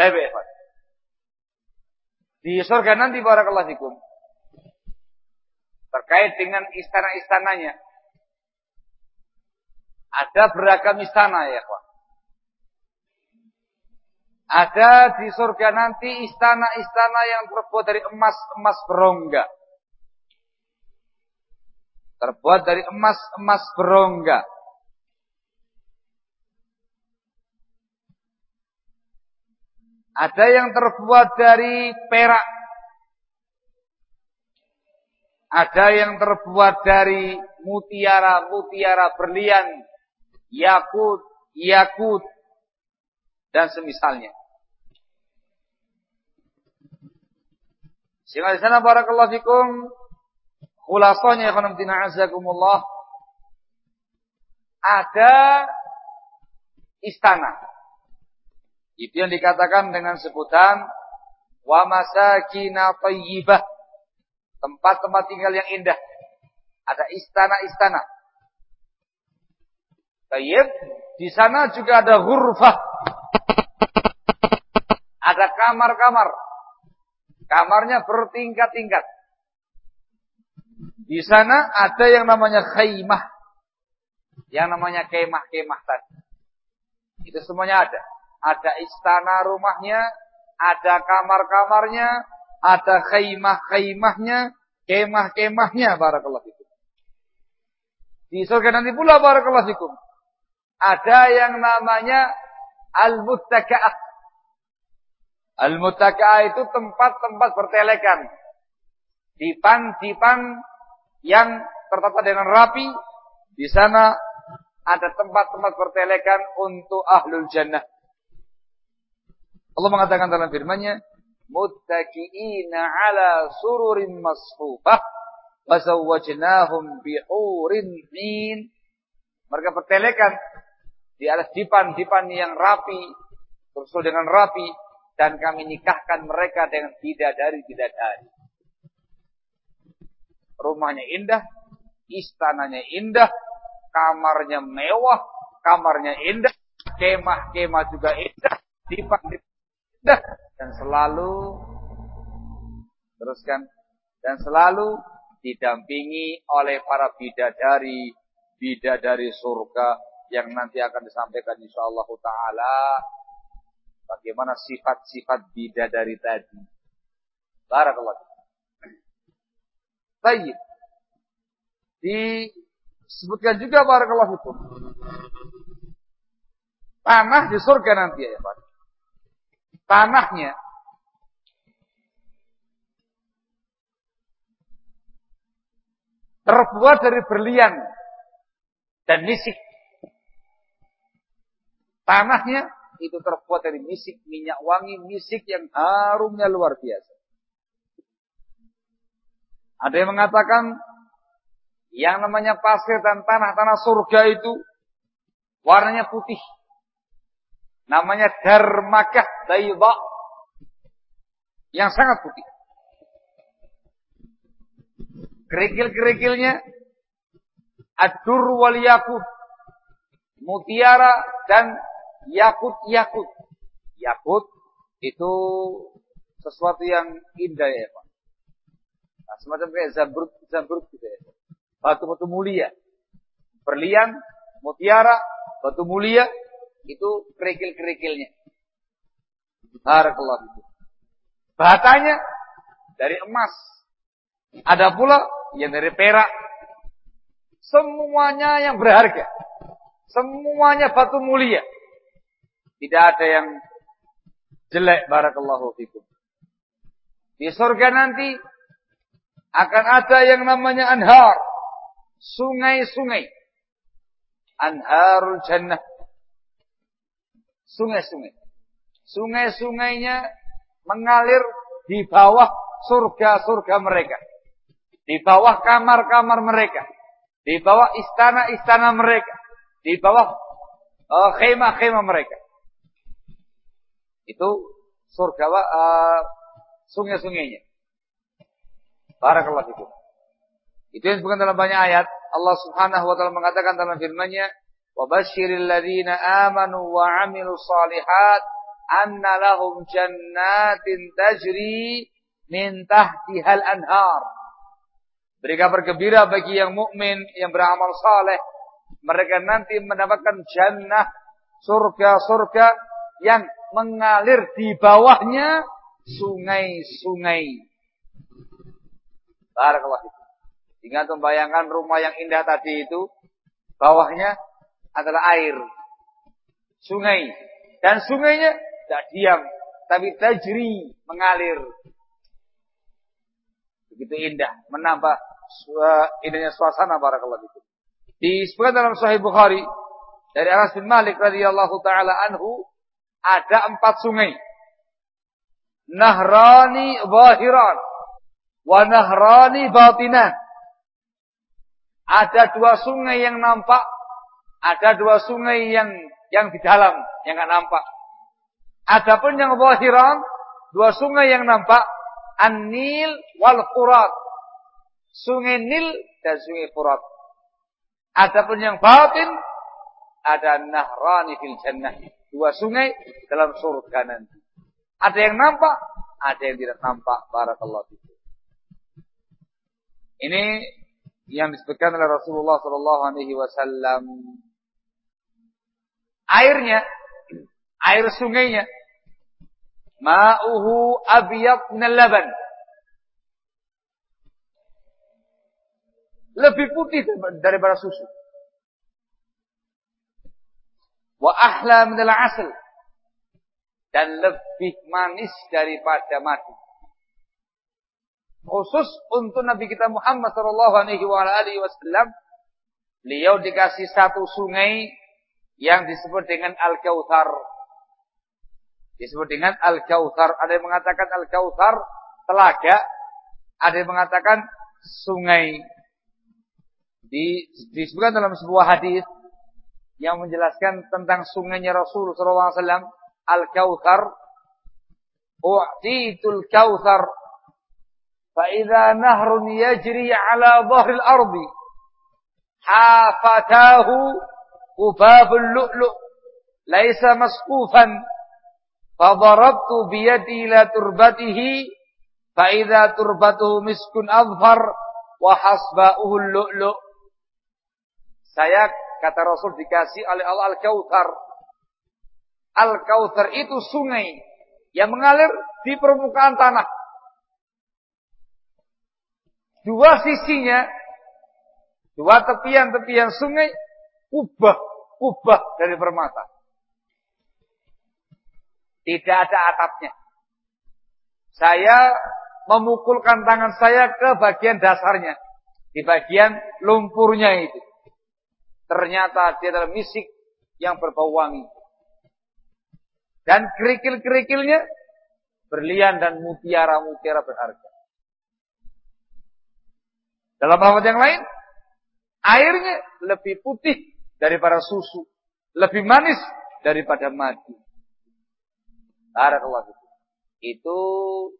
Tapi Di surga nanti barakallahu fikum. Terkait dengan istana-istananya. Ada beragam istana ya, Pak. Ada di surga nanti istana-istana yang terbuat dari emas-emas berongga. Terbuat dari emas-emas berongga. Ada yang terbuat dari perak. Ada yang terbuat dari mutiara-mutiara berlian, yakut, yakut, dan semisalnya. Sehingga di sana barakallahu fikum khulasanya ya tina azakumullah ada istana itu yang dikatakan dengan sebutan wa masakina thayyibah. Tempat-tempat tinggal yang indah. Ada istana-istana. Tayyib, di sana juga ada ghurfah. Ada kamar-kamar. Kamarnya bertingkat-tingkat. Di sana ada yang namanya khaymah. Yang namanya kemah-kemah tadi. Itu semuanya ada. Ada istana rumahnya, ada kamar-kamarnya, ada khaimah-khaimahnya, kemah-kemahnya barakallahu fikum. Di surga nanti pula barakallahu fikum. Ada yang namanya al-muttaka'ah. Al-muttaka'ah itu tempat-tempat bertelekan. Dipan-dipan yang tertata dengan rapi. Di sana ada tempat-tempat bertelekan untuk ahlul jannah. Allah mengatakan dalam firman-Nya, muttaqiina 'ala sururin masfufah wa zawwajnahum bihurin 'in. Mereka bertelekan di atas dipan-dipan yang rapi, tersusun dengan rapi dan kami nikahkan mereka dengan bidadari-bidadari. Rumahnya indah, istananya indah, kamarnya mewah, kamarnya indah, kemah-kemah juga indah, dipan-dipan dan selalu teruskan dan selalu didampingi oleh para bidadari bidadari surga yang nanti akan disampaikan insyaallah taala bagaimana sifat-sifat bidadari tadi. Barakallahu. Baik. Disebutkan juga barakallahu itu. Tanah di surga nanti ya Pak tanahnya terbuat dari berlian dan misik. Tanahnya itu terbuat dari misik, minyak wangi, misik yang harumnya luar biasa. Ada yang mengatakan yang namanya pasir dan tanah-tanah surga itu warnanya putih. Namanya darmakah bayda. Yang sangat putih. Kerikil-kerikilnya adur wal yakut. Mutiara dan yakut-yakut. Yakut itu sesuatu yang indah ya Pak. Nah, semacam kayak zamrud, zamrud gitu ya. Batu-batu mulia. Berlian, mutiara, batu mulia, itu kerikil-kerikilnya. Barakallahu itu. Batanya dari emas. Ada pula yang dari perak. Semuanya yang berharga. Semuanya batu mulia. Tidak ada yang jelek barakallahu fikum. Di surga nanti akan ada yang namanya anhar. Sungai-sungai. Anharul jannah sungai-sungai. Sungai-sungainya mengalir di bawah surga-surga mereka. Di bawah kamar-kamar mereka. Di bawah istana-istana mereka. Di bawah uh, khemah-khemah mereka. Itu surga uh, sungai-sungainya. Barakallahu fikum. Itu yang disebutkan dalam banyak ayat. Allah Subhanahu wa taala mengatakan dalam firman-Nya, وبشر الذين آمنوا وعملوا الصالحات anna lahum jannatin tajri min tahtihal anhar. Berikan bergembira bagi yang mukmin yang beramal saleh. Mereka nanti mendapatkan jannah, surga-surga yang mengalir di bawahnya sungai-sungai. Barakallahu fikum. Ingat membayangkan rumah yang indah tadi itu, bawahnya adalah air. Sungai. Dan sungainya tidak diam, tapi tajri, mengalir. Begitu indah, menambah indahnya suasana barakallahu fikum. Disebutkan dalam Sahih Bukhari dari Anas bin Malik radhiyallahu taala anhu ada empat sungai. Nahrani zahiran wa nahrani batinan. Ada dua sungai yang nampak, ada dua sungai yang yang di dalam yang enggak nampak. Adapun yang zahiran, dua sungai yang nampak, An-Nil wal Furat. Sungai Nil dan sungai Furat. Adapun yang batin, ada Nahrani fil Jannah. Dua sungai dalam surga nanti. Ada yang nampak, ada yang tidak nampak. Barakallahu fikum. Ini yang disebutkan oleh Rasulullah Shallallahu Alaihi Wasallam. Airnya, air sungainya, ma'uhu abiyat minal. Lebih putih daripada susu. Wa ahla minal asal. Dan lebih manis daripada madu khusus untuk Nabi kita Muhammad Shallallahu Alaihi Wasallam, beliau dikasih satu sungai yang disebut dengan Al-Kautsar. Disebut dengan Al-Kautsar. Ada yang mengatakan Al-Kautsar telaga, ada yang mengatakan sungai. Di, disebutkan dalam sebuah hadis yang menjelaskan tentang sungainya Rasulullah SAW Al-Kautsar. U'titul Kautsar fa idza nahrun yajri ala dhahril ardi hafatahu Ubabul lu'lu' laisa masqufan. Fadarabtu biyadi ila turbatihi Fa'idha turbatuhu miskun azhar wa hasba'uhu lu'lu'. Saya kata Rasul dikasih oleh Allah Al-Kawthar Al-Kawthar itu sungai yang mengalir di permukaan tanah. Dua sisinya, dua tepian-tepian sungai, kubah ubah-ubah dari permata. Tidak ada atapnya. Saya memukulkan tangan saya ke bagian dasarnya. Di bagian lumpurnya itu. Ternyata dia adalah misik yang berbau wangi. Dan kerikil-kerikilnya berlian dan mutiara-mutiara berharga. Dalam lafaz yang lain, airnya lebih putih daripada susu, lebih manis daripada madu. Barakallahu Itu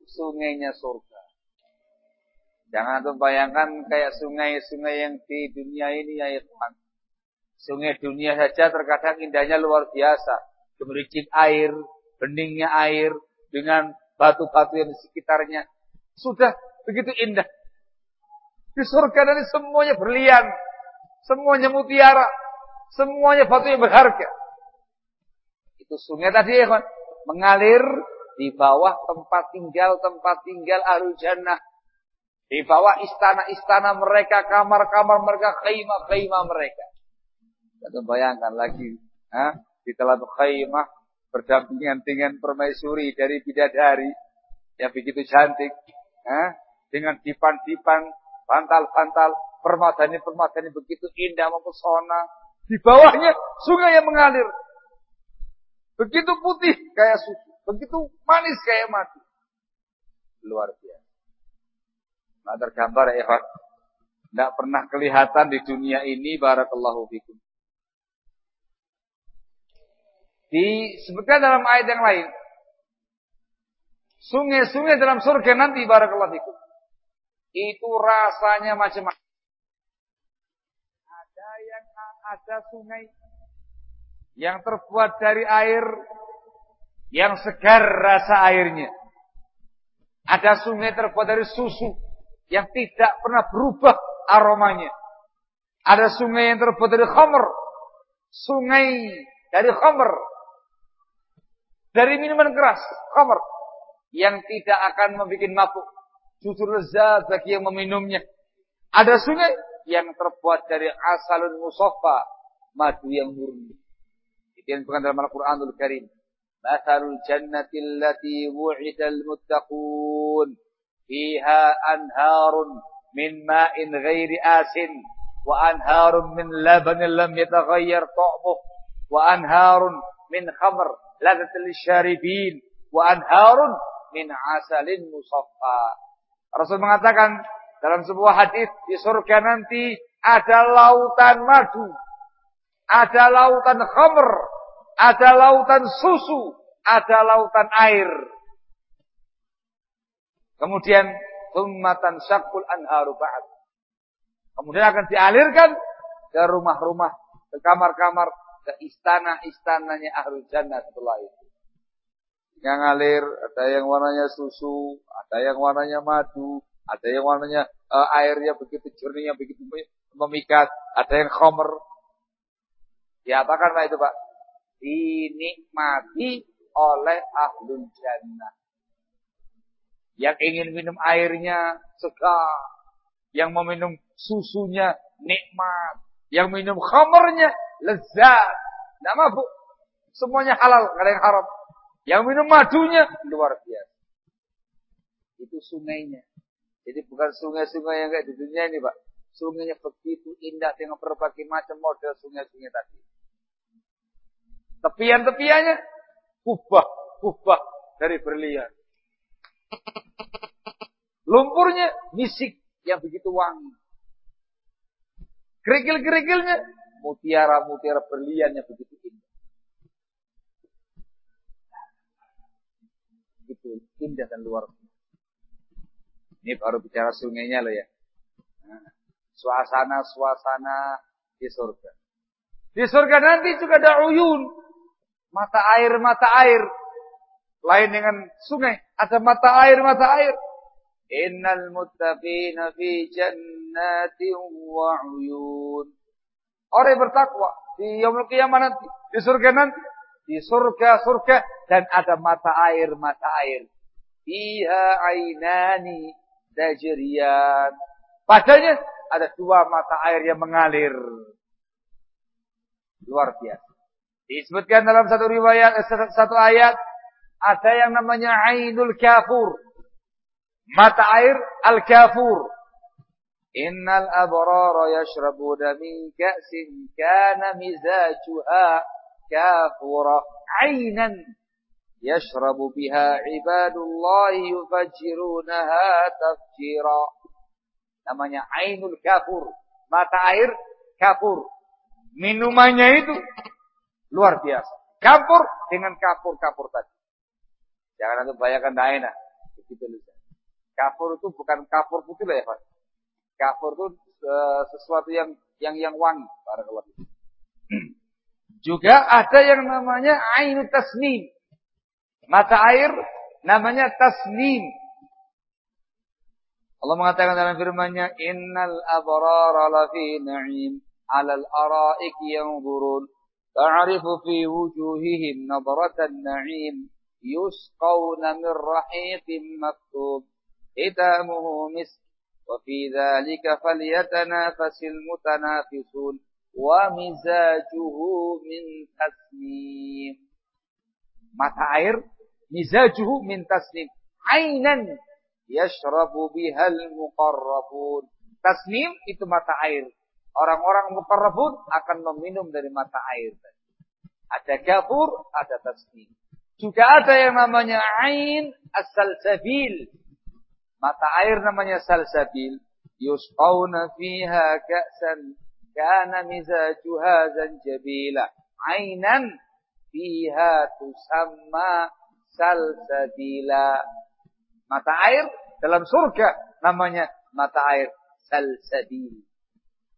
sungainya surga. Jangan tuh bayangkan kayak sungai-sungai yang di dunia ini ya Tuhan. Sungai dunia saja terkadang indahnya luar biasa. Gemericik air, beningnya air, dengan batu-batu yang di sekitarnya. Sudah begitu indah. Di surga dari semuanya berlian. Semuanya mutiara. Semuanya batu yang berharga. Itu sungai tadi ya kan. Mengalir di bawah tempat tinggal, tempat tinggal ahlu jannah. Di bawah istana-istana mereka, kamar-kamar mereka, khaimah-khaimah mereka. Kita bayangkan lagi. Ha? Di dalam khaimah berdampingan dengan permaisuri dari bidadari yang begitu cantik. Ha? Dengan dipan-dipan Pantal-pantal, permadani-permadani begitu indah mempesona. Di bawahnya sungai yang mengalir. Begitu putih kayak susu. Begitu manis kayak madu. Luar biasa. Nah tergambar ya Pak. Tidak pernah kelihatan di dunia ini. Barakallahu fikum. Disebutkan dalam ayat yang lain. Sungai-sungai dalam surga nanti. Barakallahu fikum itu rasanya macam-macam. Ada yang ada sungai yang terbuat dari air Yang segar rasa airnya. Ada sungai terbuat dari susu yang tidak pernah berubah aromanya. Ada sungai yang terbuat dari khamr. Sungai dari khamr. Dari minuman keras, khamr. Yang tidak akan membuat mabuk. Justru lezat bagi yang meminumnya. Ada sungai yang terbuat dari asalun musaffa, madu yang murni. Itu yang bukan dalam Al-Qur'anul Karim. Mathalul jannati allati wu'idal muttaqun. Fiha anharun min ma'in ghairi asin. Wa anharun min labanin lam yataghayyar ta'buh. Wa anharun min khamr ladatil syaribin wa anharun min asalin musaffa Rasul mengatakan dalam sebuah hadis di surga nanti ada lautan madu, ada lautan khamr, ada lautan susu, ada lautan air. Kemudian summatan syakul anharu ba'd. Kemudian akan dialirkan ke rumah-rumah, ke kamar-kamar, ke istana-istananya ahlu jannah setelah itu. Yang ngalir, ada yang warnanya susu, ada yang warnanya madu, ada yang warnanya uh, airnya begitu jernihnya, begitu memikat, ada yang khomer. Ya, apa karena itu Pak? Dinikmati oleh ahlul jannah. Yang ingin minum airnya segar. Yang meminum susunya nikmat. Yang minum khamernya lezat. Tidak mabuk. Semuanya halal, tidak ada yang haram. Yang minum madunya luar biasa. Itu sungainya. Jadi bukan sungai-sungai yang kayak di dunia ini, Pak. Sungainya begitu indah dengan berbagai macam model sungai-sungai tadi. Tepian-tepiannya kubah, kubah dari berlian. Lumpurnya misik yang begitu wangi. Kerikil-kerikilnya mutiara-mutiara berlian yang begitu indah. Itu indah dan luar biasa. Ini baru bicara sungainya loh ya. suasana-suasana di surga. Di surga nanti juga ada uyun. Mata air-mata air. Lain dengan sungai. Ada mata air-mata air. Innal muttaqina fi jannatin wa uyun. Orang yang bertakwa di yaumul qiyamah nanti, di surga nanti, di surga-surga dan ada mata air, mata air. Fiha ainani tajriyan. Padanya ada dua mata air yang mengalir. Luar biasa. Disebutkan dalam satu riwayat, satu ayat, ada yang namanya ainul kafur. Mata air al-kafur. Innal abrara yashrabuna min ka'sin kana mizajuha kafura ainan yashrabu biha ibadullah yufajjirunaha tafjira. Namanya ainul kafur. Mata air kafur. Minumannya itu luar biasa. Kapur dengan kapur-kapur tadi. Jangan nanti bayangkan daena. Begitu Kapur itu bukan kapur putih lah ya Pak. Kapur itu uh, sesuatu yang yang yang wangi. Barakallahu Juga ada yang namanya ainu tasnim mata air namanya tasnim. Allah mengatakan dalam firman-Nya, "Innal abrara lafi na'im, 'alal araik yanzurun, ta'rifu fi wujuhihim nadratan na'im, yusqawna min rahiqin maktub, hitamuhu misk, wa fi dzalika falyatanafasil mutanafisun, wa mizajuhu min tasnim." Mata air mizajuhu min tasnim ainan yashrabu bihal muqarrabun. Tasnim itu mata air. Orang-orang muqarrabun akan meminum dari mata air ada gafur ada tasnim juga ada yang namanya ain as-salsabil. Mata air namanya salsabil. Yusqawna fiha ka'san. Kana mizajuha zanjabila. Ainan fiha tusamma salsabila. Mata air dalam surga namanya mata air salsabil.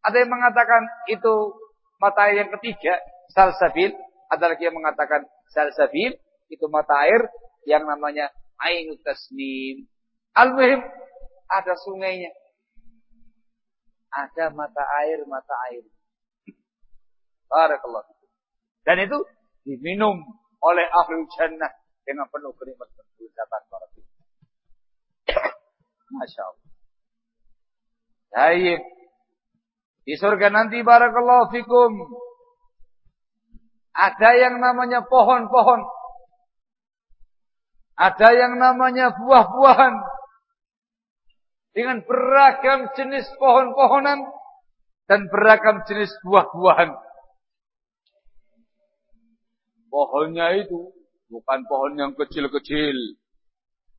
Ada yang mengatakan itu mata air yang ketiga, salsabil. Ada lagi yang mengatakan salsabil Itu mata air yang namanya Ainut Tasnim. Al-Muhim, ada sungainya. Ada mata air, mata air. Barakallah. Dan itu diminum oleh ahli jannah dengan penuh kenikmatan kelezatan Masya Allah. Baik. Di surga nanti barakallahu fikum. Ada yang namanya pohon-pohon. Ada yang namanya buah-buahan. Dengan beragam jenis pohon-pohonan. Dan beragam jenis buah-buahan. Pohonnya itu bukan pohon yang kecil-kecil.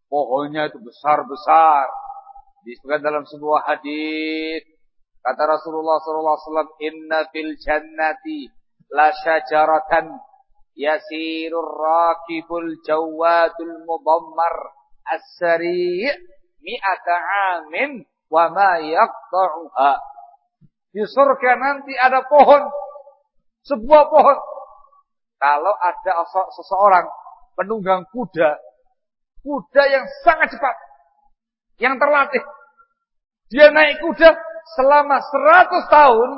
Pohonnya itu besar-besar. Disebutkan dalam sebuah hadis kata Rasulullah SAW, Inna fil jannati la syajaratan yasirur rakibul jawadul mudammar as-sari' mi'ata amin wa ma yaqta'uha. Di surga nanti ada pohon, sebuah pohon. Kalau ada seseorang penunggang kuda, kuda yang sangat cepat, yang terlatih. Dia naik kuda selama 100 tahun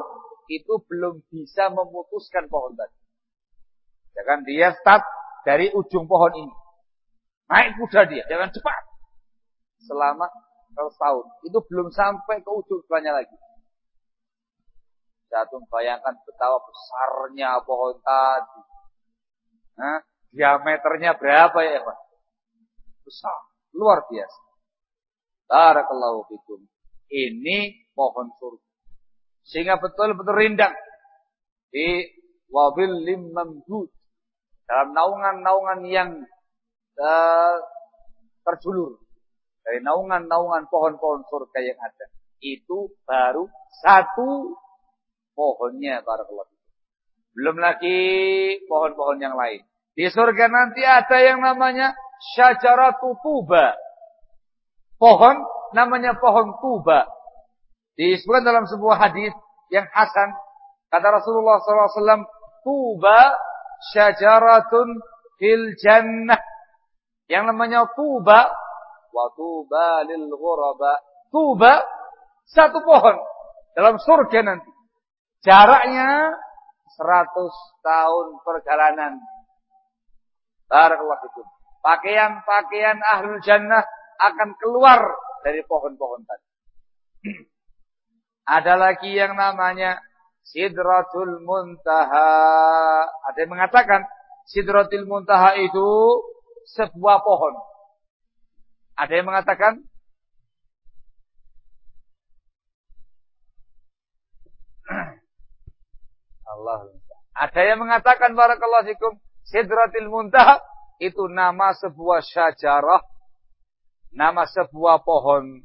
itu belum bisa memutuskan pohon tadi. Kan dia start dari ujung pohon ini. Naik kuda dia dengan cepat. Selama 100 tahun. Itu belum sampai ke ujung sebelahnya lagi. Satu bayangkan betapa besarnya pohon tadi. Nah, diameternya berapa ya Pak? Besar. Luar biasa. Barakallahu fikum. Ini pohon surga. Sehingga betul-betul rindang. Di wabil mamdud. Dalam naungan-naungan yang uh, terjulur. Dari naungan-naungan pohon-pohon surga yang ada. Itu baru satu pohonnya. Barakallahu. Belum lagi pohon-pohon yang lain. Di surga nanti ada yang namanya syajaratu tuba pohon namanya pohon tuba. Disebutkan dalam sebuah hadis yang hasan kata Rasulullah SAW, tuba syajaratun fil jannah. Yang namanya tuba wa tuba lil ghuraba. Tuba satu pohon dalam surga nanti. Jaraknya 100 tahun perjalanan. Barakallahu fikum. Pakaian-pakaian ahlul jannah akan keluar dari pohon-pohon tadi. Ada lagi yang namanya Sidratul Muntaha. Ada yang mengatakan Sidratul Muntaha itu sebuah pohon. Ada yang mengatakan Allah. Ada yang mengatakan barakallahu fikum Sidratul Muntaha itu nama sebuah syajarah nama sebuah pohon.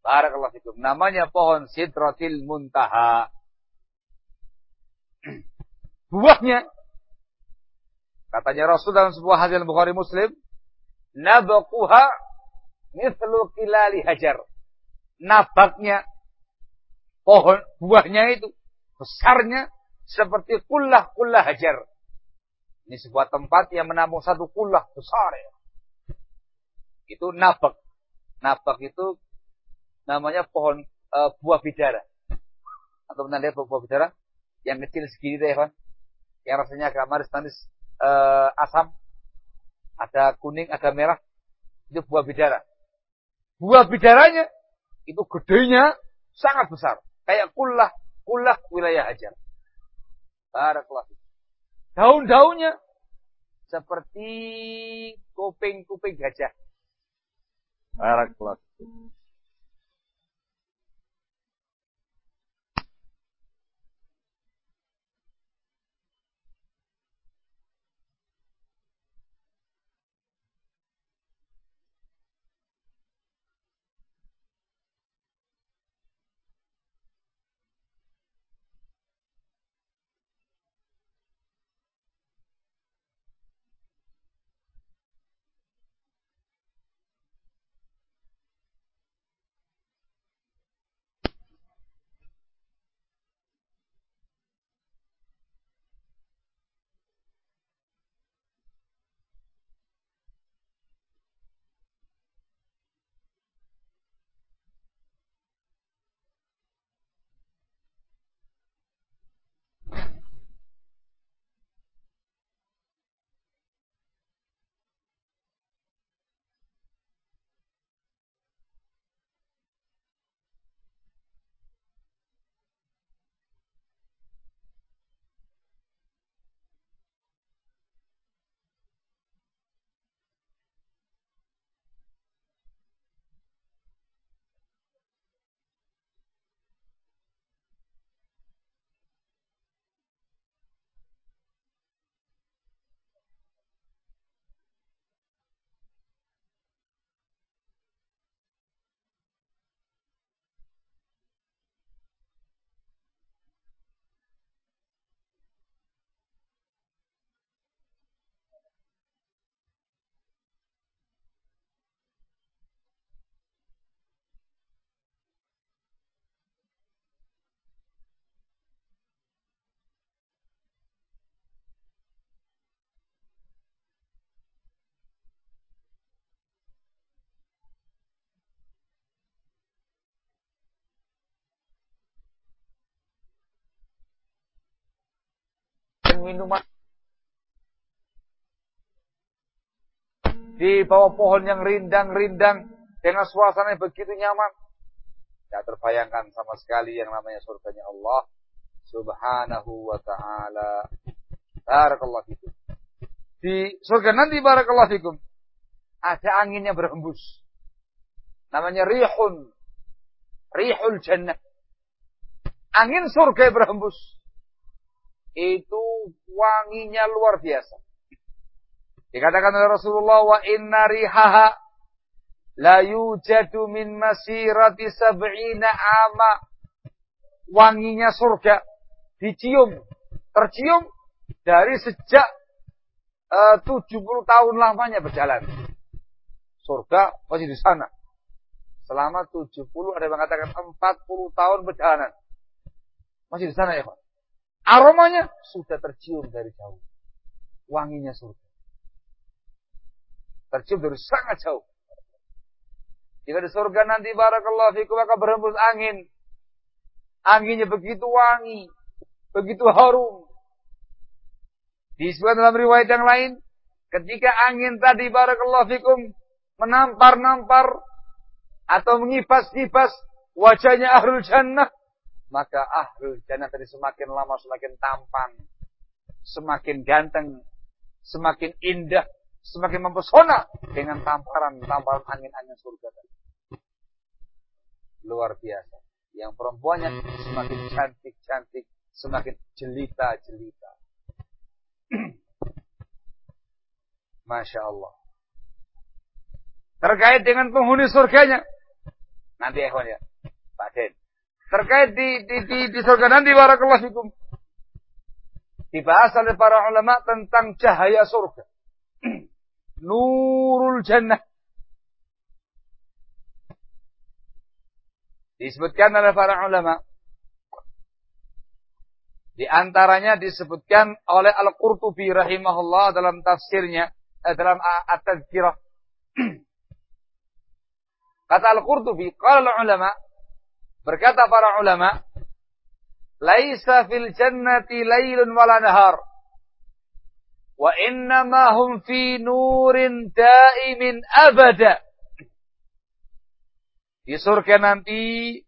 Barakallahu fikum. Namanya pohon Sidratil Muntaha. Buahnya katanya Rasul dalam sebuah hadis Bukhari Muslim, nabaquha mithlu kilali hajar. Nabaknya pohon buahnya itu besarnya seperti kullah-kullah hajar. Ini sebuah tempat yang menampung satu kullah besar ya itu nabak. Nabak itu namanya pohon e, buah bidara. Atau pernah lihat buah bidara? Yang kecil segini deh, kan? Yang rasanya agak manis-manis e, asam. Ada kuning, ada merah. Itu buah bidara. Buah bidaranya itu gedenya sangat besar. Kayak kullah, kullah wilayah hajar. Barakallahu. Daun-daunnya seperti kuping-kuping gajah. Barakallahu dan minuman di bawah pohon yang rindang-rindang dengan suasana yang begitu nyaman. Tidak terbayangkan sama sekali yang namanya surganya Allah subhanahu wa ta'ala. Barakallahu fikum. Di surga nanti barakallahu fikum. Ada anginnya berhembus. Namanya rihun. Rihul jannah. Angin surga berhembus. Itu wanginya luar biasa. Dikatakan oleh Rasulullah wa inna rihaha la yujadu min masirati sab'ina ama. Wanginya surga dicium, tercium dari sejak eh, uh, 70 tahun lamanya berjalan. Surga masih di sana. Selama 70 ada yang mengatakan 40 tahun perjalanan. Masih di sana ya Pak. Aromanya sudah tercium dari jauh. Wanginya surga. Tercium dari sangat jauh. Jika di surga nanti barakallahu fikum akan berhembus angin. Anginnya begitu wangi, begitu harum. Disebutkan dalam riwayat yang lain, ketika angin tadi barakallahu fikum menampar-nampar atau mengipas-ipas wajahnya ahlul jannah, maka ahlul jannah tadi semakin lama semakin tampan, semakin ganteng, semakin indah, semakin mempesona dengan tamparan-tamparan angin-angin surga tadi. Luar biasa. Yang perempuannya semakin cantik-cantik, semakin jelita-jelita. Masya Allah. Terkait dengan penghuni surganya. Nanti ya ya. Pak Den. Terkait di, di, di, di surga nanti barakallahu fikum. Dibahas oleh para ulama tentang cahaya surga. Nurul Jannah. Disebutkan oleh para ulama. Di antaranya disebutkan oleh Al-Qurtubi rahimahullah dalam tafsirnya, eh, dalam At-Tazkirah. Kata Al-Qurtubi, qala ulama, berkata para ulama, laisa fil jannati lailun wala nahar. Wa innama hum fi nurin daimin abada. Di surga nanti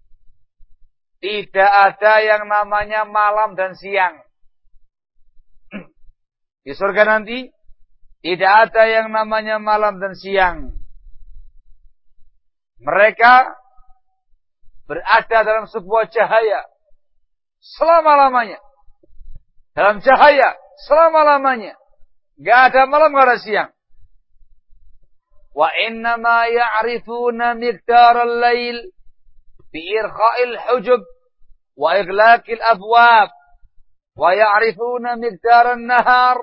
tidak ada yang namanya malam dan siang. Di surga nanti tidak ada yang namanya malam dan siang. Mereka berada dalam sebuah cahaya selama-lamanya. Dalam cahaya selama-lamanya. Gak ada malam, gak ada siang. Wa inna ma ya'rifuna miqdar al-lail bi irkha'il hujub wa ighlaqil abwab wa ya'rifuna miqdar an-nahar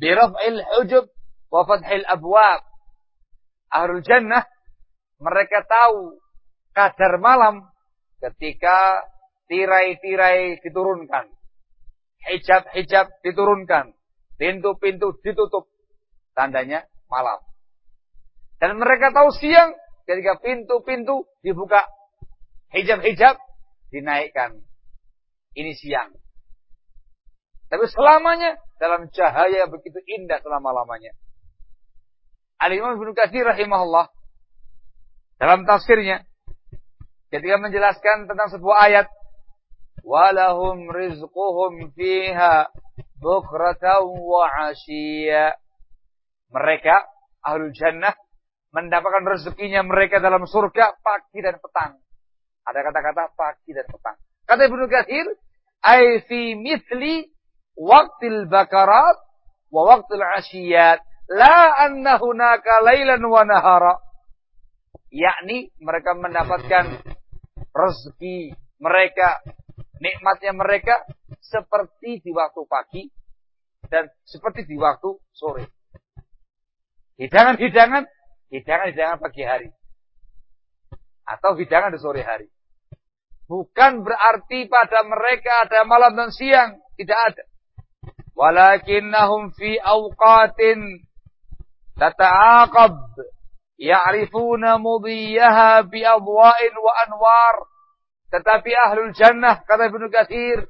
bi raf'il hujub wa fathil abwab. Ahlul jannah mereka tahu kadar malam ketika tirai-tirai diturunkan. Hijab-hijab diturunkan Pintu-pintu ditutup. Tandanya malam. Dan mereka tahu siang ketika pintu-pintu dibuka. Hijab-hijab dinaikkan. Ini siang. Tapi selamanya dalam cahaya begitu indah selama-lamanya. Al-Imam Ibn Katsir rahimahullah dalam tafsirnya ketika menjelaskan tentang sebuah ayat walahum rizquhum fiha bukratan wa asyiya. Mereka ahlul jannah mendapatkan rezekinya mereka dalam surga pagi dan petang. Ada kata-kata pagi dan petang. Kata Ibnu Katsir, "Ai fi mithli waqtil bakarat wa waqtil asyiyat, la anna hunaka lailan wa nahara." Yakni mereka mendapatkan rezeki mereka, nikmatnya mereka seperti di waktu pagi dan seperti di waktu sore. Hidangan-hidangan, hidangan-hidangan pagi hari. Atau hidangan di sore hari. Bukan berarti pada mereka ada malam dan siang. Tidak ada. Walakinnahum fi awqatin tata'aqab. Ya'rifuna mudiyaha bi wa anwar. Tetapi ahlul jannah, kata Ibnu Kathir,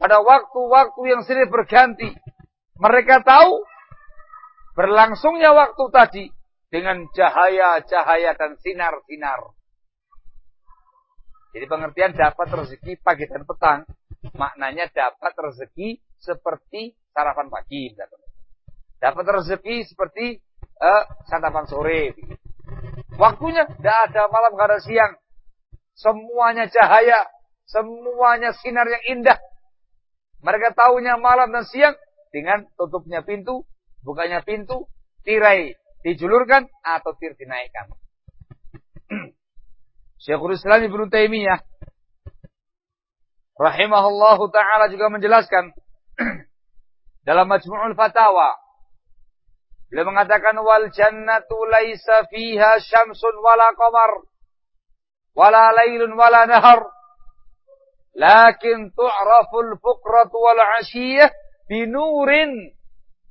pada waktu-waktu yang silih berganti. Mereka tahu berlangsungnya waktu tadi dengan cahaya-cahaya dan sinar-sinar. Jadi pengertian dapat rezeki pagi dan petang, maknanya dapat rezeki seperti sarapan pagi. Dapat rezeki seperti uh, santapan sore. Waktunya tidak ada malam, tidak ada siang. Semuanya cahaya, semuanya sinar yang indah. Mereka tahunya malam dan siang dengan tutupnya pintu, bukanya pintu, tirai dijulurkan atau tir dinaikkan. Syekhul Islam Ibnu Taimiyah rahimahullahu taala juga menjelaskan dalam Majmu'ul Fatawa beliau mengatakan wal jannatu laisa fiha syamsun wala qamar wala lailun wala nahar lakin tu'raful fuqratu wal 'ashiyah binurin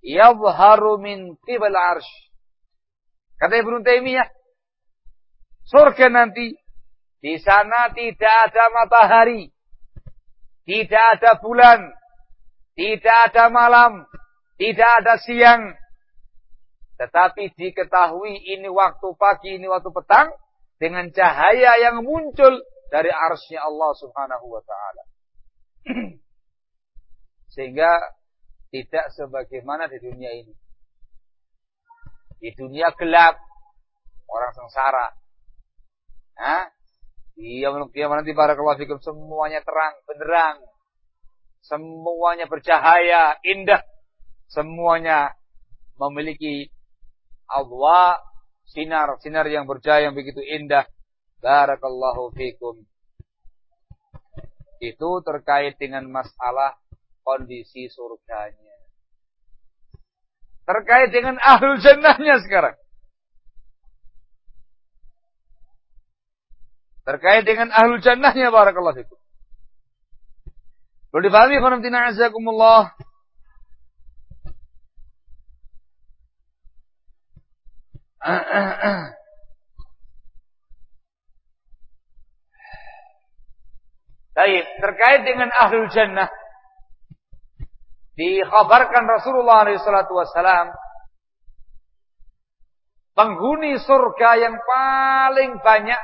yadhharu min qibal arsh Kata Ibnu Taimiyah, surga nanti di sana tidak ada matahari, tidak ada bulan, tidak ada malam, tidak ada siang. Tetapi diketahui ini waktu pagi, ini waktu petang dengan cahaya yang muncul dari arsnya Allah Subhanahu wa taala. Sehingga tidak sebagaimana di dunia ini. Di dunia gelap. Orang sengsara. Hah? Iya kiamat nanti para fikum semuanya terang, benderang. Semuanya bercahaya, indah. Semuanya memiliki Allah sinar-sinar yang bercahaya yang begitu indah. Barakallahu fikum. Itu terkait dengan masalah kondisi surganya. Terkait dengan ahlul jannahnya sekarang. Terkait dengan ahlul jannahnya barakallahu fikum. Perlu dipahami khonamtina azakumullah. Baik, terkait dengan ahlul jannah dikhabarkan Rasulullah SAW penghuni surga yang paling banyak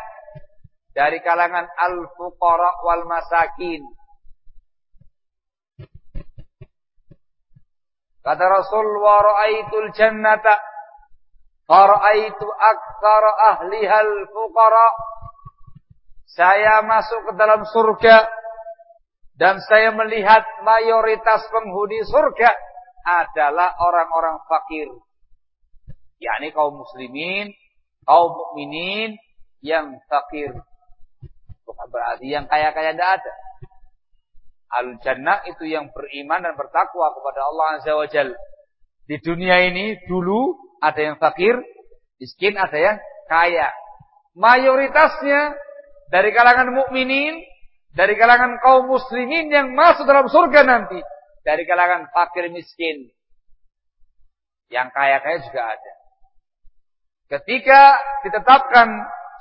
dari kalangan al-fuqara wal masakin. Kata Rasul wa ra'aitul jannata fara'aitu aktsara ahliha al-fuqara. Saya masuk ke dalam surga dan saya melihat mayoritas penghuni surga adalah orang-orang fakir. yakni kaum muslimin, kaum mukminin yang fakir. Bukan berarti yang kaya-kaya tidak ada. Al-Jannah itu yang beriman dan bertakwa kepada Allah Azza wa Jal. Di dunia ini dulu ada yang fakir, miskin, ada yang kaya. Mayoritasnya dari kalangan mukminin dari kalangan kaum muslimin yang masuk dalam surga nanti. Dari kalangan fakir miskin. Yang kaya-kaya juga ada. Ketika ditetapkan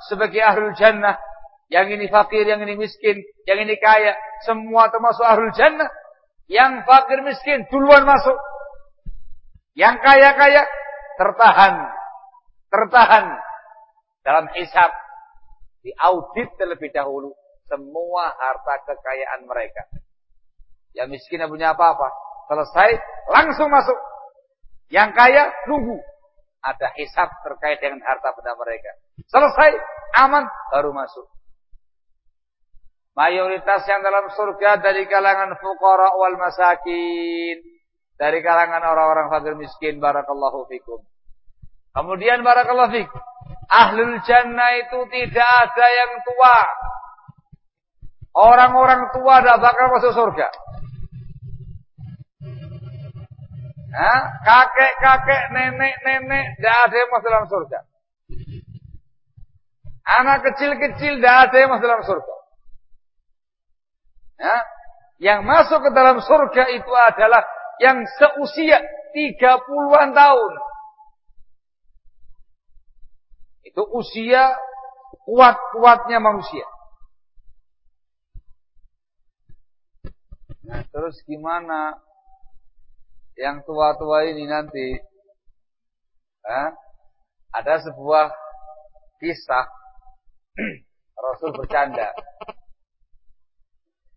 sebagai ahlul jannah. Yang ini fakir, yang ini miskin, yang ini kaya. Semua termasuk ahlul jannah. Yang fakir miskin duluan masuk. Yang kaya-kaya tertahan. Tertahan. Dalam hisab. Diaudit terlebih dahulu semua harta kekayaan mereka. Yang miskin yang punya apa-apa. Selesai, langsung masuk. Yang kaya, nunggu. Ada hisap terkait dengan harta benda mereka. Selesai, aman, baru masuk. Mayoritas yang dalam surga dari kalangan fukara wal masakin. Dari kalangan orang-orang fakir miskin. Barakallahu fikum. Kemudian barakallahu fik. Ahlul jannah itu tidak ada yang tua. Orang-orang tua tidak bakal masuk surga. Kakek-kakek, nenek-nenek, tidak ada yang masuk dalam surga. Anak kecil-kecil tidak ada yang masuk dalam surga. Ya? Yang masuk ke dalam surga itu adalah yang seusia 30-an tahun. Itu usia kuat-kuatnya manusia. Nah, terus gimana yang tua-tua ini nanti? Eh, ada sebuah kisah Rasul bercanda.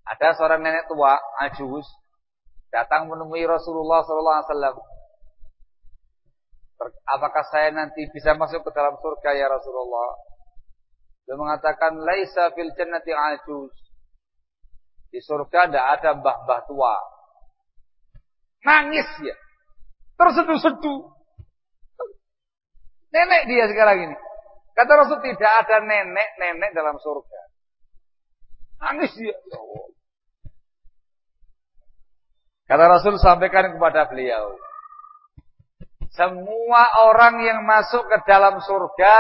Ada seorang nenek tua, ajus, datang menemui Rasulullah SAW. Apakah saya nanti bisa masuk ke dalam surga ya Rasulullah? Dia mengatakan, Laisa fil jannati ajus. Di surga tidak ada mbah-mbah tua. Nangis ya. Terseduh-seduh. Nenek dia sekarang ini. Kata Rasul tidak ada nenek-nenek dalam surga. Nangis dia. Ya Kata Rasul sampaikan kepada beliau. Semua orang yang masuk ke dalam surga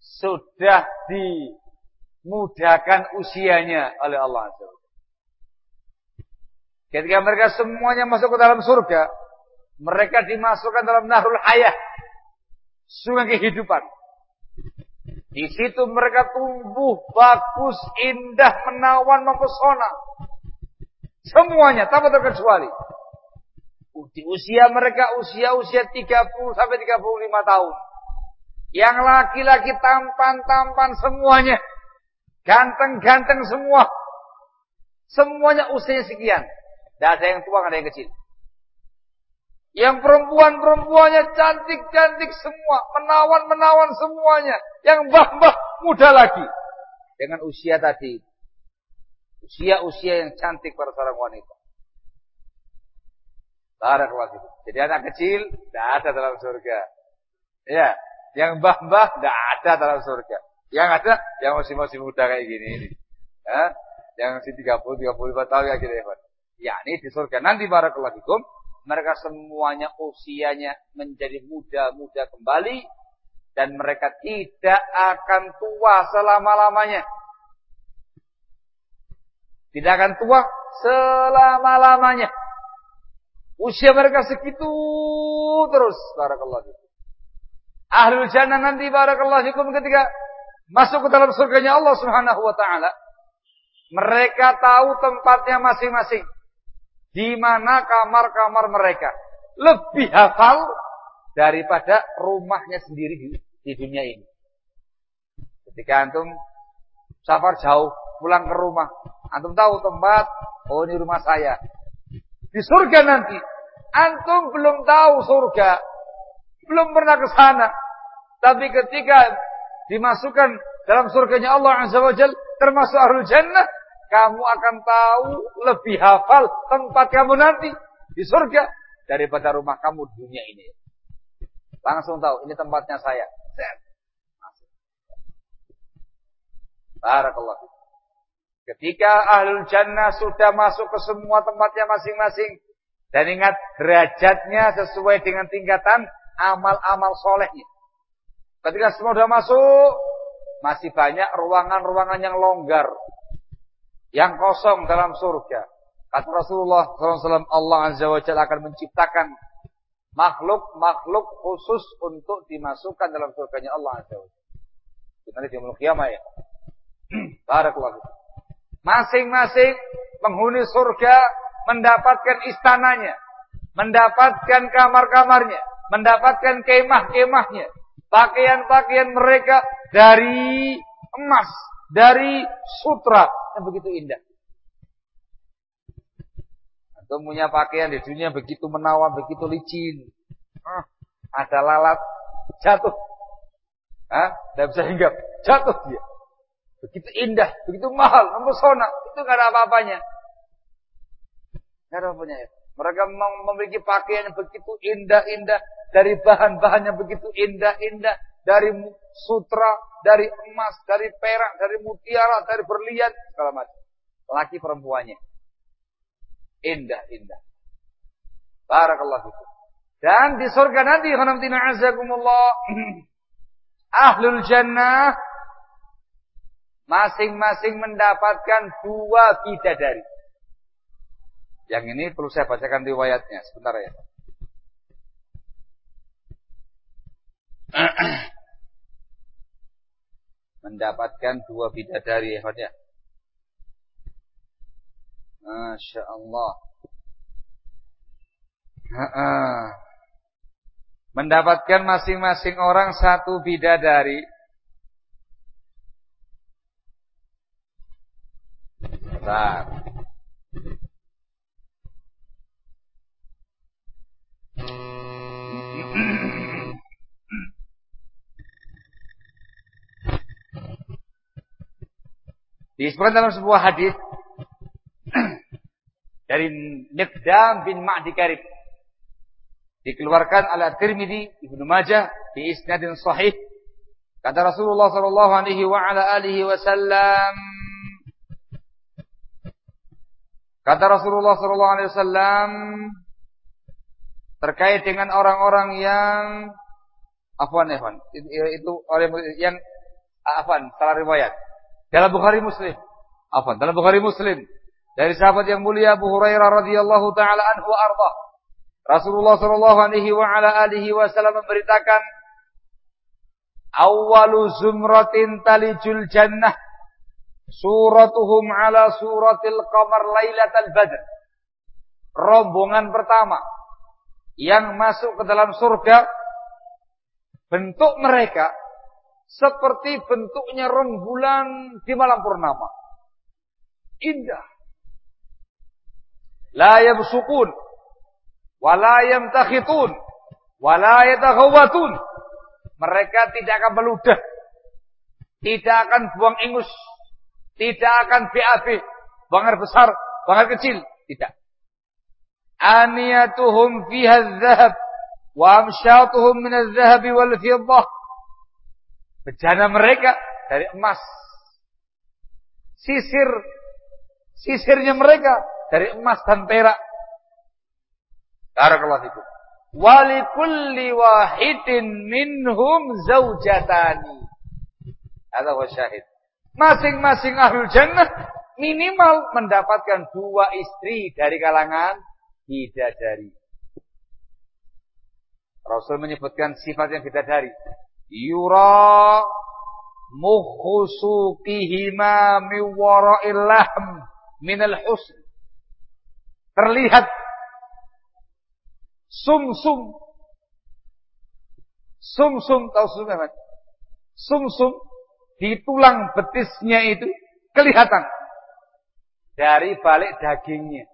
sudah dimudahkan usianya oleh Allah Ketika mereka semuanya masuk ke dalam surga, mereka dimasukkan dalam nahrul hayah, sungai kehidupan. Di situ mereka tumbuh bagus, indah, menawan, mempesona. Semuanya, tanpa terkecuali. Di usia mereka usia-usia 30 sampai 35 tahun. Yang laki-laki tampan-tampan semuanya. Ganteng-ganteng semua. Semuanya usianya sekian. Tidak ada yang tua, ada yang kecil. Yang perempuan-perempuannya cantik-cantik semua. Menawan-menawan semuanya. Yang mbah-mbah muda lagi. Dengan usia tadi. Usia-usia yang cantik pada seorang wanita. Barakallahu Jadi anak kecil tidak ada dalam surga. Ya, yang mbah-mbah tidak ada dalam surga. Yang ada yang masih-masih muda kayak gini ini. Ya, yang masih 30, 35 tahun ya gitu ya. ini di surga nanti barakallahu fikum mereka semuanya usianya menjadi muda-muda kembali dan mereka tidak akan tua selama-lamanya. Tidak akan tua selama-lamanya. Usia mereka segitu terus. Barakallahu fikum. Ahlul jannah nanti barakallahu fikum ketika masuk ke dalam surganya Allah Subhanahu wa taala, mereka tahu tempatnya masing-masing di mana kamar-kamar mereka. Lebih hafal daripada rumahnya sendiri di, dunia ini. Ketika antum safar jauh, pulang ke rumah, antum tahu tempat, oh ini rumah saya. Di surga nanti, antum belum tahu surga, belum pernah ke sana. Tapi ketika dimasukkan dalam surganya Allah Azza wa Jal, termasuk ahlul jannah, kamu akan tahu lebih hafal tempat kamu nanti di surga daripada rumah kamu di dunia ini. Langsung tahu ini tempatnya saya. Barakallah. Ketika ahlul jannah sudah masuk ke semua tempatnya masing-masing dan ingat derajatnya sesuai dengan tingkatan amal-amal solehnya. Ketika semua sudah masuk, masih banyak ruangan-ruangan yang longgar yang kosong dalam surga. Kata Rasulullah SAW, Allah Azza wa Jalla akan menciptakan makhluk-makhluk khusus untuk dimasukkan dalam surganya Allah Azza wa Jalla. Nanti di kiamat ya. Barakallahu. Masing-masing penghuni surga mendapatkan istananya, mendapatkan kamar-kamarnya, mendapatkan kemah-kemahnya, pakaian-pakaian mereka dari emas, dari sutra yang begitu indah. Atau punya pakaian di dunia begitu menawan, begitu licin. Ada lalat, jatuh. Ah, tidak bisa hinggap, jatuh dia. Begitu indah, begitu mahal, mempesona. Itu nggak ada apa-apanya. Nggak ada apa-apanya ya. Mereka memiliki pakaian yang begitu indah-indah. Dari bahan-bahan yang begitu indah-indah. Dari sutra, dari emas, dari perak, dari mutiara, dari berlian, segala macam. Laki perempuannya. Indah-indah. Barakallahu fikum. Dan di surga nanti, khanamtina azakumullah. Ahlul jannah. Masing-masing mendapatkan dua bidadari. Yang ini perlu saya bacakan riwayatnya. Sebentar ya. mendapatkan dua bidadari ya. Nah, Masya Allah. Mendapatkan masing-masing orang satu bidadari. Bentar. Disebutkan dalam sebuah hadis dari Miqdam bin Ma'di Karib. Dikeluarkan oleh Tirmidzi, Ibnu Majah di isnadin sahih. Kata Rasulullah sallallahu alaihi wa ala alihi wasallam Kata Rasulullah wasallam terkait dengan orang-orang yang afwan afwan itu, orang yang afwan salah riwayat. Dalam Bukhari Muslim afwan dalam Bukhari Muslim dari sahabat yang mulia Abu Hurairah radhiyallahu taala anhu arda. Rasulullah sallallahu alaihi wa ala alihi wasallam memberitakan awwalu zumratin talijul jannah suratuhum ala suratil qamar lailatal badr. Rombongan pertama yang masuk ke dalam surga bentuk mereka seperti bentuknya rembulan di malam purnama. Indah. La yabsukun wala yamtakhitun wala yataghawatun mereka tidak akan meludah tidak akan buang ingus tidak akan BAB bangar besar bangar kecil. Tidak. Aniyatuhum fiha adh-dhahab wa amsyatuhum min adh-dhahab wal fiddah. Bejana mereka dari emas. Sisir sisirnya mereka dari emas dan perak. Barakallahu fikum. Walikulli wahidin minhum zaujatani. Ada wa syahid. Masing-masing ahlul jannah minimal mendapatkan dua istri dari kalangan bidadari. Rasul menyebutkan sifat yang bidadari. Yura mukhusukihima miwara'il lahm minal husn. Terlihat Sum-sum. Sum-sum tahu sum? Sum-sum di tulang betisnya itu kelihatan dari balik dagingnya.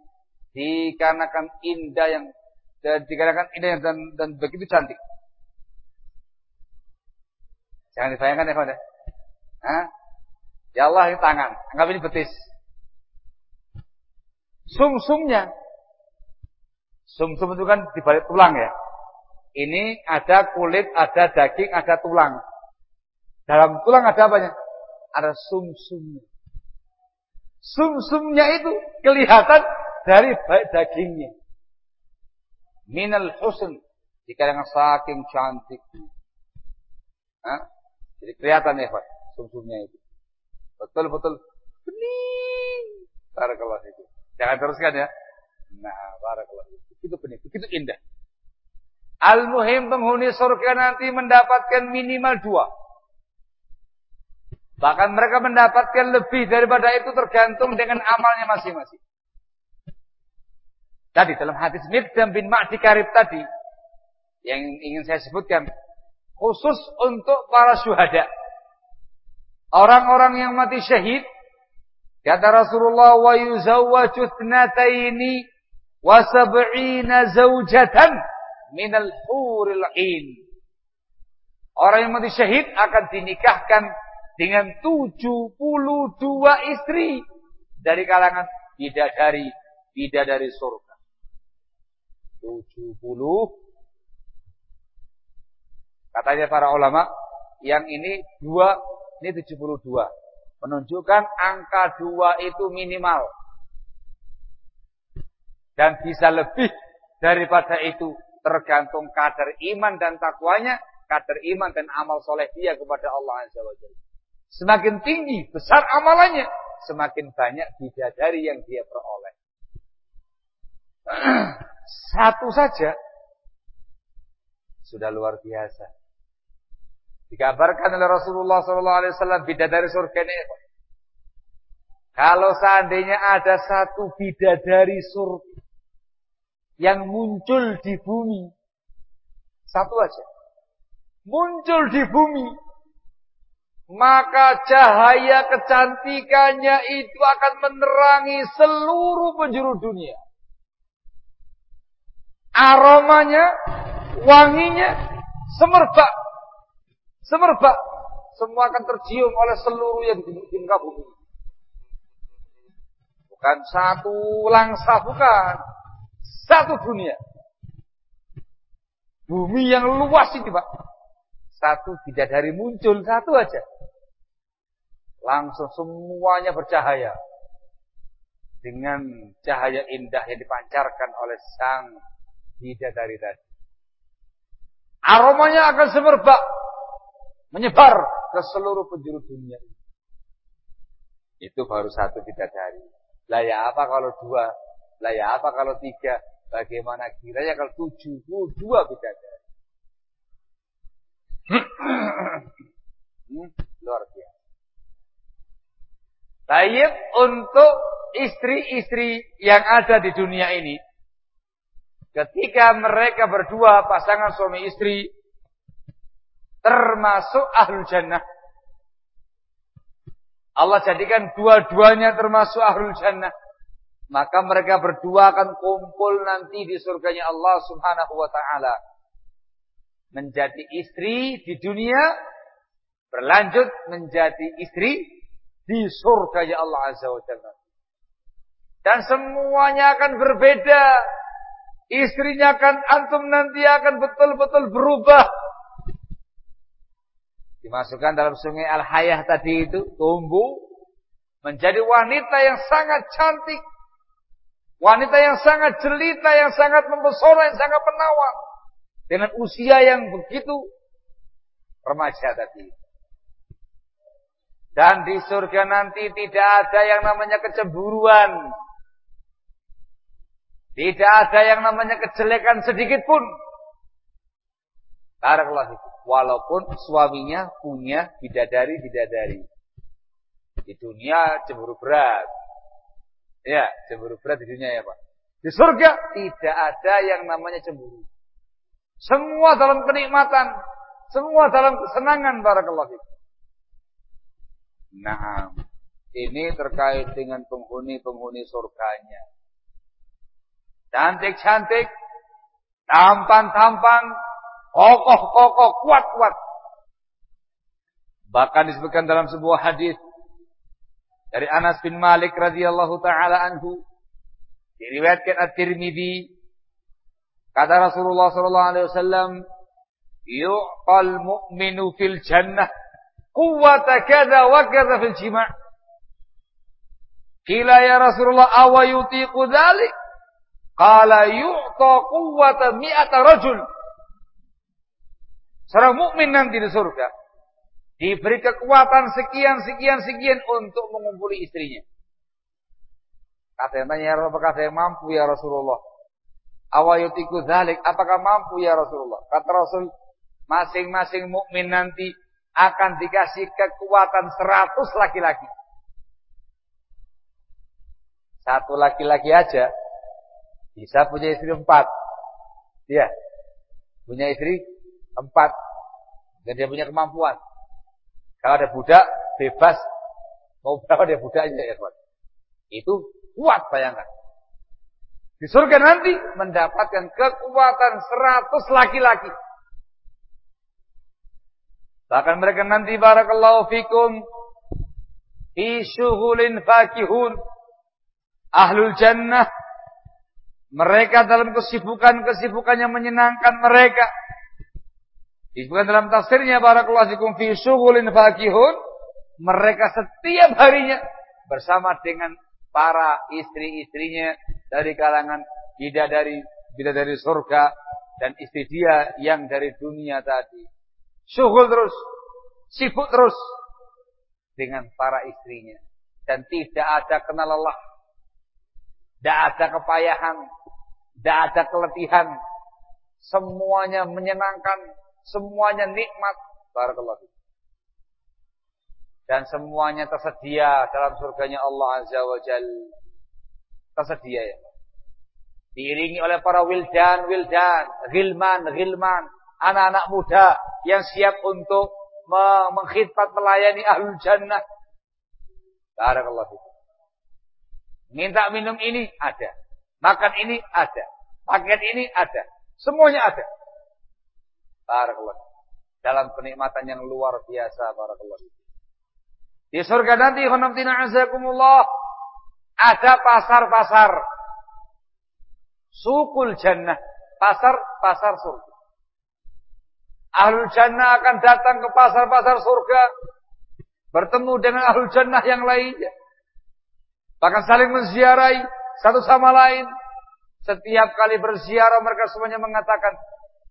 Dikarenakan indah yang dikarenakan indah yang dan, dan begitu cantik. Jangan dibayangkan ya kawan ya. Ya Allah ini tangan, anggap ini betis. Sum-sumnya Sumsum -sum itu kan di balik tulang ya. Ini ada kulit, ada daging, ada tulang. Dalam tulang ada apanya? Ada sumsumnya. Sumsumnya itu kelihatan dari balik dagingnya. Minal husn. Dikarenakan saking cantiknya. Hah? Jadi kelihatan ya Pak, sumsumnya itu. Betul-betul bening. Barakallah itu. Jangan teruskan ya. Nah, barakallah. Itu benih, begitu indah. Al-Muhim penghuni surga nanti mendapatkan minimal dua. Bahkan mereka mendapatkan lebih daripada itu tergantung dengan amalnya masing-masing. Tadi dalam hadis Miqdam bin Ma'di Karib tadi yang ingin saya sebutkan khusus untuk para syuhada. Orang-orang yang mati syahid kata Rasulullah wa yuzawwaju thnataini wa sab'ina zawjatan minal huril ain. Orang yang mati syahid akan dinikahkan dengan 72 istri dari kalangan bidadari bidadari surga. 70 Katanya para ulama yang ini dua ini 72 menunjukkan angka dua itu minimal dan bisa lebih daripada itu tergantung kadar iman dan takwanya, kadar iman dan amal soleh dia kepada Allah Azza wa Jalla. Semakin tinggi, besar amalannya, semakin banyak bidadari yang dia peroleh. Satu saja sudah luar biasa. Dikabarkan oleh Rasulullah SAW bidadari surga ini Kalau seandainya ada satu bidadari surga yang muncul di bumi, satu aja, muncul di bumi, maka cahaya kecantikannya itu akan menerangi seluruh penjuru dunia. Aromanya, wanginya, semerbak. Semerbak. Semua akan tercium oleh seluruh yang di muka bumi. Bukan satu langsa, bukan. Satu dunia. Bumi yang luas ini Pak. Satu bidadari muncul, satu aja. Langsung semuanya bercahaya. Dengan cahaya indah yang dipancarkan oleh sang bidadari tadi. Aromanya akan semerbak menyebar ke seluruh penjuru dunia. Itu baru satu bidadari. Lah ya apa kalau dua? Lah ya apa kalau tiga? Bagaimana kiranya kalau tujuh puluh dua bidadari? Hmm, luar biasa. Tayyib untuk istri-istri yang ada di dunia ini. Ketika mereka berdua pasangan suami istri termasuk ahlul jannah. Allah jadikan dua-duanya termasuk ahlul jannah. Maka mereka berdua akan kumpul nanti di surganya Allah subhanahu wa ta'ala. Menjadi istri di dunia. Berlanjut menjadi istri di surganya Allah azza wa jalla. Dan semuanya akan berbeda. Istrinya akan antum nanti akan betul-betul berubah dimasukkan dalam sungai Al-Hayah tadi itu tumbuh menjadi wanita yang sangat cantik, wanita yang sangat jelita, yang sangat mempesona, yang sangat menawan dengan usia yang begitu remaja tadi. Dan di surga nanti tidak ada yang namanya kecemburuan. Tidak ada yang namanya kejelekan sedikit pun. Barakallahu Walaupun suaminya punya bidadari-bidadari. Di dunia cemburu berat. Ya, cemburu berat di dunia ya Pak. Di surga tidak ada yang namanya cemburu. Semua dalam kenikmatan. Semua dalam kesenangan barakallahu Nah, ini terkait dengan penghuni-penghuni surganya. Cantik-cantik, tampan-tampan, kokoh-kokoh, kuat-kuat. Bahkan disebutkan dalam sebuah hadis dari Anas bin Malik radhiyallahu taala anhu diriwayatkan At-Tirmidzi kata Rasulullah sallallahu alaihi wasallam yu'tal mu'minu fil jannah quwwata kadza wa kadza fil jima' Kila ya Rasulullah awa yutiqu dzalik qala yu'ta quwwata mi'ata rajul Seorang mukmin nanti di surga diberi kekuatan sekian sekian sekian untuk mengumpuli istrinya. Kata yang tanya, ya apakah saya mampu ya Rasulullah? Awayutiku zalik, apakah mampu ya Rasulullah? Kata Rasul, masing-masing mukmin nanti akan dikasih kekuatan seratus laki-laki. Satu laki-laki aja bisa punya istri empat. Ya, punya istri Empat. Dan dia punya kemampuan. Kalau ada budak, bebas. Mau berapa dia budaknya ya kawan. Itu kuat bayangkan. Di surga nanti mendapatkan kekuatan seratus laki-laki. Bahkan mereka nanti barakallahu fikum fi syughulin fakihun ahlul jannah mereka dalam kesibukan-kesibukan yang menyenangkan mereka Disebutkan dalam tafsirnya barakallahu fikum fi syughulin fakihun, mereka setiap harinya bersama dengan para istri-istrinya dari kalangan bidadari bidadari surga dan istri dia yang dari dunia tadi. Syughul terus, sibuk terus dengan para istrinya dan tidak ada kenal lelah. Tidak ada kepayahan, tidak ada keletihan. Semuanya menyenangkan, Semuanya nikmat. Barakallahu Dan semuanya tersedia dalam surganya Allah Azza wa Jal. Tersedia ya. Diiringi oleh para wildan, wildan, gilman, gilman. Anak-anak muda yang siap untuk mengkhidmat melayani ahlul jannah. Barakallahu. Minta minum ini ada. Makan ini ada. Paket ini ada. Semuanya ada. Barakallahu. Dalam kenikmatan yang luar biasa. Barakallahu. Di surga nanti. Khonamtina azakumullah. Ada pasar-pasar. Sukul jannah. Pasar-pasar surga. Ahlul jannah akan datang ke pasar-pasar surga. Bertemu dengan ahlul jannah yang lainnya. Bahkan saling menziarahi satu sama lain. Setiap kali berziarah mereka semuanya mengatakan,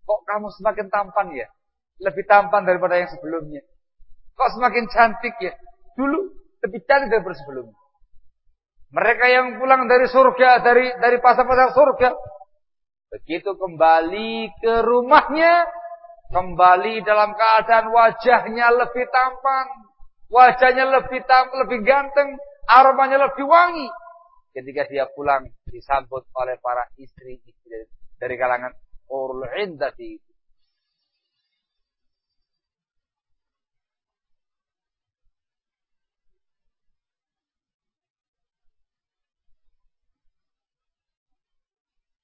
kok kamu semakin tampan ya? Lebih tampan daripada yang sebelumnya. Kok semakin cantik ya? Dulu lebih cantik daripada sebelumnya. Mereka yang pulang dari surga, dari dari pasar-pasar surga, begitu kembali ke rumahnya, kembali dalam keadaan wajahnya lebih tampan, wajahnya lebih tampan, lebih ganteng, aromanya lebih wangi. Ketika dia pulang disambut oleh para istri-istri dari kalangan Urul Ain tadi